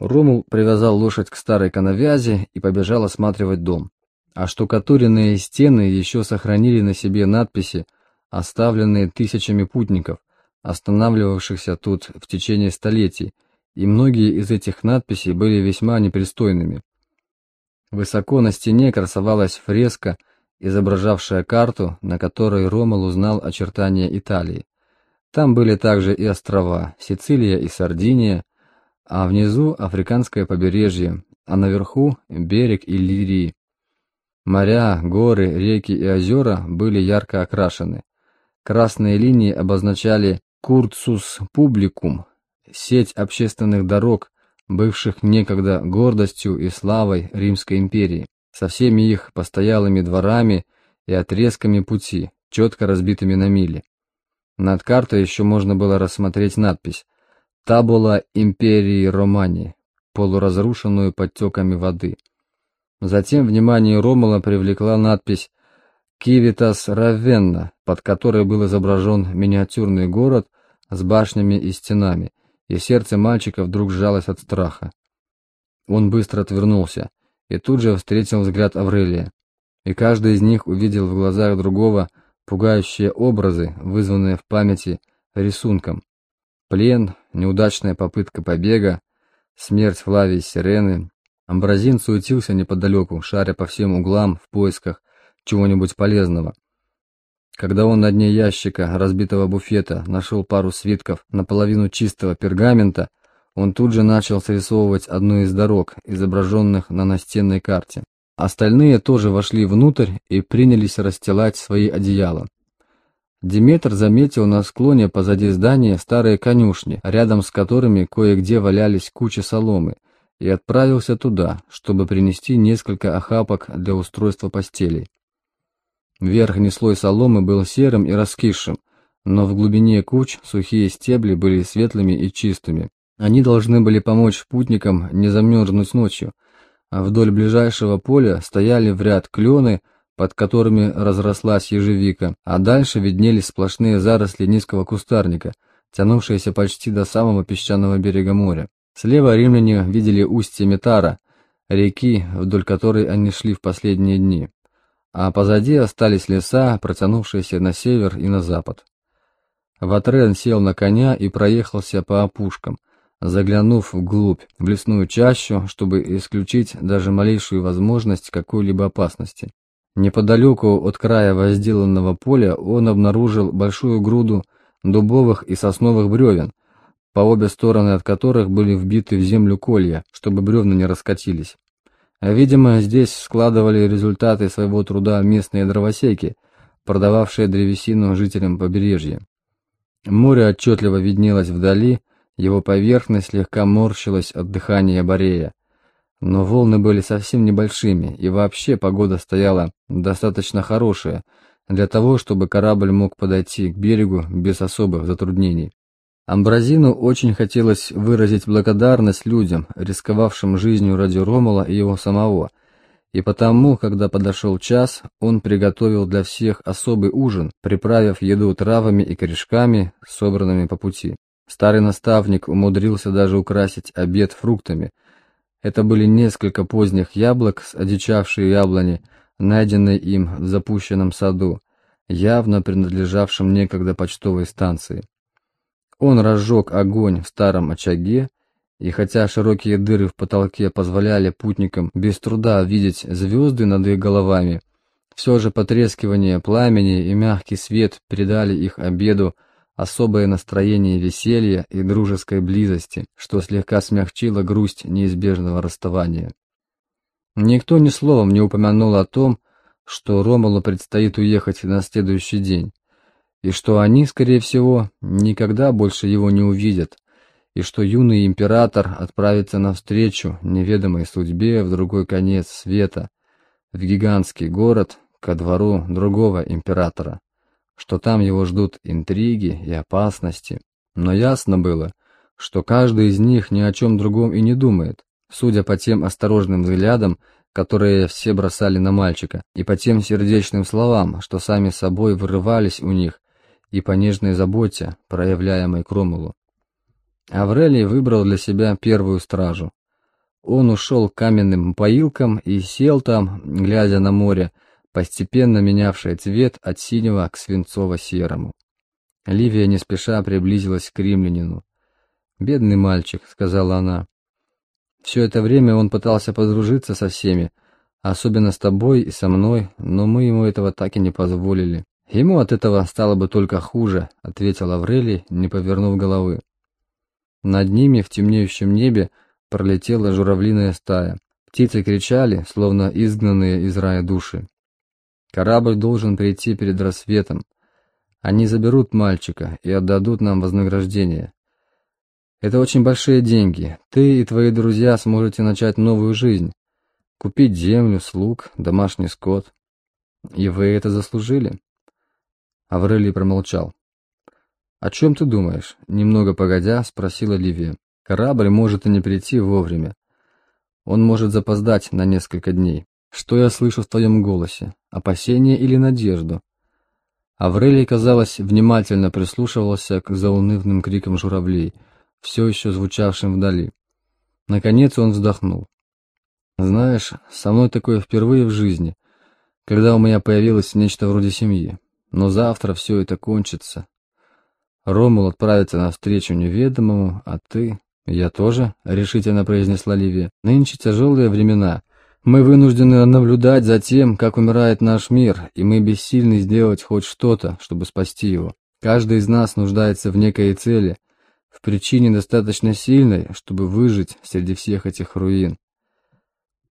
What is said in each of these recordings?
Ромул привязал лошадь к старой коновязи и побежал осматривать дом. А штукатуренные стены еще сохранили на себе надписи, оставленные тысячами путников, останавливавшихся тут в течение столетий, и многие из этих надписей были весьма непристойными. Высоко на стене красовалась фреска, изображавшая карту, на которой Ромул узнал очертания Италии. Там были также и острова Сицилия и Сардиния, а внизу африканское побережье, а наверху берег Иллирии. Моря, горы, реки и озера были ярко окрашены. Красные линии обозначали Курцус Публикум, сеть общественных дорог, бывших некогда гордостью и славой Римской империи, со всеми их постоялыми дворами и отрезками пути, четко разбитыми на мили. Над картой еще можно было рассмотреть надпись «Табула империи Романи», полуразрушенную подтеками воды. Затем внимание Ромула привлекла надпись «Кивитас Равенна», под которой был изображен миниатюрный город с башнями и стенами, и сердце мальчика вдруг сжалось от страха. Он быстро отвернулся и тут же встретил взгляд Аврелия, и каждый из них увидел в глазах другого пугающие образы, вызванные в памяти рисунком. Плен, неудачная попытка побега, смерть Флавии Сирены. Амбразин суетился неподалеку, шаря по всем углам в поисках чего-нибудь полезного. Когда он на дне ящика разбитого буфета нашел пару свитков наполовину чистого пергамента, он тут же начал срисовывать одну из дорог, изображенных на настенной карте. Остальные тоже вошли внутрь и принялись расстилать свои одеяла. Диметр заметил на склоне позади здания старые конюшни, рядом с которыми кое-где валялись кучи соломы, и отправился туда, чтобы принести несколько охапок для устройства постелей. Верхний слой соломы был серым и раскисшим, но в глубине куч сухие стебли были светлыми и чистыми. Они должны были помочь путникам не замерзнуть ночью, а вдоль ближайшего поля стояли в ряд клены, под которыми разрослась ежевика, а дальше виднелись сплошные заросли низкого кустарника, тянувшиеся почти до самого песчаного берега моря. Слева римляне видели устье Метара, реки, вдоль которой они шли в последние дни, а позади остались леса, протянувшиеся на север и на запад. Ватрен сел на коня и проехался по опушкам, заглянув вглубь, в лесную чащу, чтобы исключить даже малейшую возможность какой-либо опасности. Неподалеку от края возделанного поля он обнаружил большую груду дубовых и сосновых бревен, по обе стороны от которых были вбиты в землю колья, чтобы бревна не раскатились. Видимо, здесь складывали результаты своего труда местные дровосеки, продававшие древесину жителям побережья. Море отчетливо виднелось вдали, его поверхность слегка морщилась от дыхания Борея. Но волны были совсем небольшими, и вообще погода стояла достаточно хорошая для того, чтобы корабль мог подойти к берегу без особых затруднений. Амбразину очень хотелось выразить благодарность людям, рисковавшим жизнью ради Ромула и его самого, и потому, когда подошел час, он приготовил для всех особый ужин, приправив еду травами и корешками, собранными по пути. Старый наставник умудрился даже украсить обед фруктами. Это были несколько поздних яблок с одичавшей яблони, найденные им в запущенном саду, явно принадлежавшем некогда почтовой станции. Он разжег огонь в старом очаге, и хотя широкие дыры в потолке позволяли путникам без труда видеть звезды над их головами, все же потрескивание пламени и мягкий свет придали их обеду особое настроение веселья и дружеской близости, что слегка смягчило грусть неизбежного расставания. Никто ни словом не упомянул о том, что Ромулу предстоит уехать на следующий день, и что они, скорее всего, никогда больше его не увидят, и что юный император отправится навстречу неведомой судьбе в другой конец света, в гигантский город, ко двору другого императора что там его ждут интриги и опасности. Но ясно было, что каждый из них ни о чем другом и не думает, судя по тем осторожным взглядам, которые все бросали на мальчика, и по тем сердечным словам, что сами собой вырывались у них, и по нежной заботе, проявляемой Кромулу. Аврелий выбрал для себя первую стражу. Он ушел к каменным поилкам и сел там, глядя на море, постепенно менявшее цвет от синего к свинцово-серому. Ливия не спеша приблизилась к римлянину. «Бедный мальчик», — сказала она. «Все это время он пытался подружиться со всеми, особенно с тобой и со мной, но мы ему этого так и не позволили». «Ему от этого стало бы только хуже», — ответил Аврелий, не повернув головы. Над ними в темнеющем небе пролетела журавлиная стая. Птицы кричали, словно изгнанные из рая души. Корабль должен прийти перед рассветом. Они заберут мальчика и отдадут нам вознаграждение. Это очень большие деньги. Ты и твои друзья сможете начать новую жизнь. Купить землю, слуг, домашний скот. И вы это заслужили. Аврелий промолчал. «О чем ты думаешь?» Немного погодя, спросила Ливия. «Корабль может и не прийти вовремя. Он может запоздать на несколько дней. Что я слышу в твоем голосе? Опасение или надежду?» Аврелий, казалось, внимательно прислушивался к заунывным крикам журавлей, все еще звучавшим вдали. Наконец он вздохнул. «Знаешь, со мной такое впервые в жизни, когда у меня появилось нечто вроде семьи. Но завтра все это кончится. Ромул отправится навстречу неведомому, а ты... Я тоже, — решительно произнесла Ливия. Нынче тяжелые времена. Мы вынуждены наблюдать за тем, как умирает наш мир, и мы бессильны сделать хоть что-то, чтобы спасти его. Каждый из нас нуждается в некой цели, в причине достаточно сильной, чтобы выжить среди всех этих руин.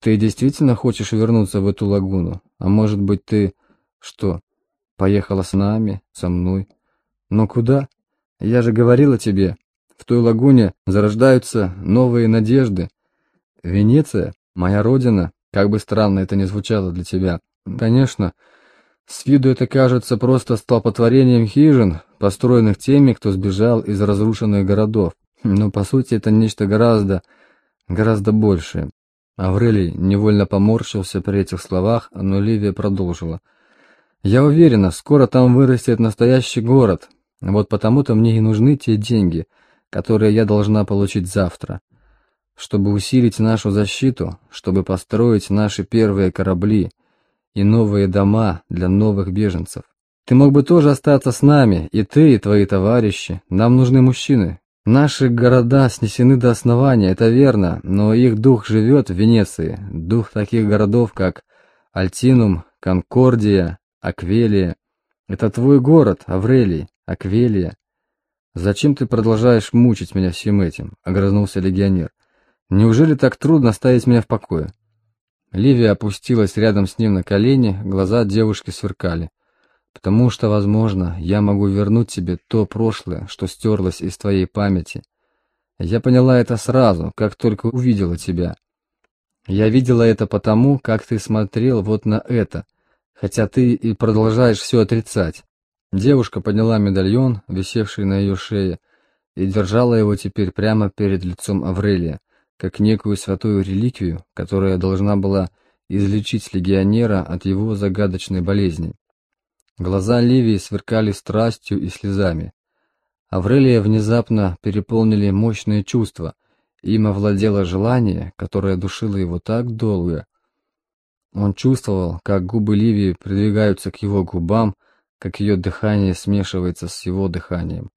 Ты действительно хочешь вернуться в эту лагуну? А может быть ты... Что, Поехала с нами, со мной. Но куда? Я же говорила тебе, в той лагуне зарождаются новые надежды. Венеция, моя родина, как бы странно это ни звучало для тебя. Конечно, с виду это кажется просто столпотворением хижин, построенных теми, кто сбежал из разрушенных городов. Но по сути это нечто гораздо, гораздо большее. Аврелий невольно поморщился при этих словах, но Ливия продолжила — я уверена, скоро там вырастет настоящий город. Вот потому-то мне и нужны те деньги, которые я должна получить завтра. Чтобы усилить нашу защиту, чтобы построить наши первые корабли и новые дома для новых беженцев. Ты мог бы тоже остаться с нами, и ты, и твои товарищи. Нам нужны мужчины. Наши города снесены до основания, это верно, но их дух живет в Венеции. Дух таких городов, как Альтинум, Конкордия, Аквелия. Это твой город, Аврелий, Аквелия. Зачем ты продолжаешь мучить меня всем этим? Огрызнулся легионер. Неужели так трудно оставить меня в покое? Ливия опустилась рядом с ним на колени, глаза девушки сверкали. «Потому что, возможно, я могу вернуть тебе то прошлое, что стерлось из твоей памяти. Я поняла это сразу, как только увидела тебя. Я видела это потому, как ты смотрел вот на это, хотя ты и продолжаешь все отрицать. Девушка подняла медальон, висевший на ее шее, и держала его теперь прямо перед лицом Аврелия, как некую святую реликвию, которая должна была излечить легионера от его загадочной болезни. Глаза Ливии сверкали страстью и слезами. Аврелия внезапно переполнили мощные чувства, им овладело желание, которое душило его так долго, он чувствовал, как губы Ливии придвигаются к его губам, как ее дыхание смешивается с его дыханием.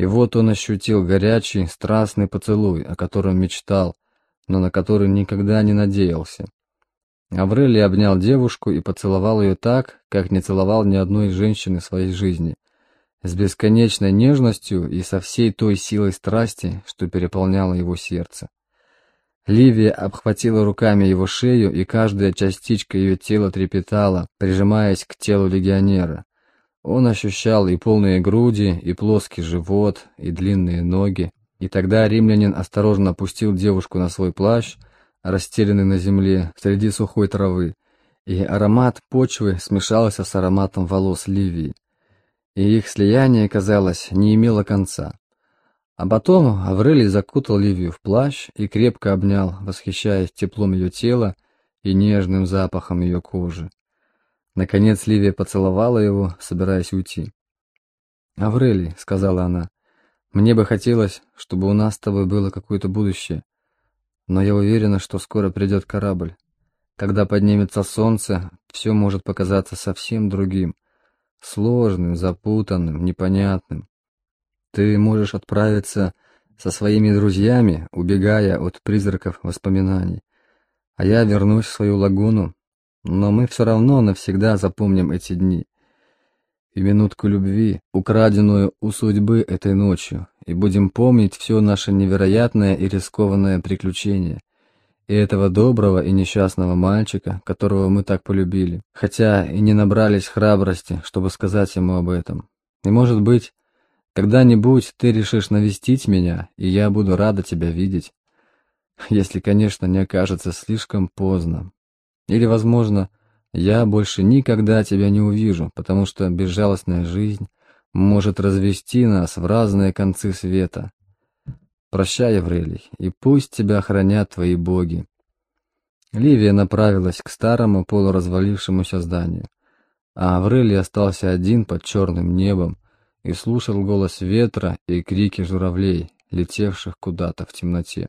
И вот он ощутил горячий, страстный поцелуй, о котором мечтал, но на который никогда не надеялся. Аврелий обнял девушку и поцеловал ее так, как не целовал ни одной женщины в своей жизни, с бесконечной нежностью и со всей той силой страсти, что переполняло его сердце. Ливия обхватила руками его шею, и каждая частичка ее тела трепетала, прижимаясь к телу легионера. Он ощущал и полные груди, и плоский живот, и длинные ноги. И тогда римлянин осторожно опустил девушку на свой плащ, расстеленный на земле среди сухой травы, и аромат почвы смешался с ароматом волос Ливии. И их слияние, казалось, не имело конца. А потом Аврелий закутал Ливию в плащ и крепко обнял, восхищаясь теплом ее тела и нежным запахом ее кожи. Наконец Ливия поцеловала его, собираясь уйти. «Аврелий», — сказала она, — «мне бы хотелось, чтобы у нас с тобой было какое-то будущее. Но я уверена, что скоро придет корабль. Когда поднимется солнце, все может показаться совсем другим. Сложным, запутанным, непонятным. Ты можешь отправиться со своими друзьями, убегая от призраков воспоминаний. А я вернусь в свою лагуну, но мы все равно навсегда запомним эти дни и минутку любви, украденную у судьбы этой ночью, и будем помнить все наше невероятное и рискованное приключение, и этого доброго и несчастного мальчика, которого мы так полюбили, хотя и не набрались храбрости, чтобы сказать ему об этом. И, может быть, когда-нибудь ты решишь навестить меня, и я буду рада тебя видеть, если, конечно, не окажется слишком поздно. Или, возможно, я больше никогда тебя не увижу, потому что безжалостная жизнь может развести нас в разные концы света. Прощай, Еврелий, и пусть тебя хранят твои боги. Ливия направилась к старому полуразвалившемуся зданию, а Аврелий остался один под черным небом и слушал голос ветра и крики журавлей, летевших куда-то в темноте.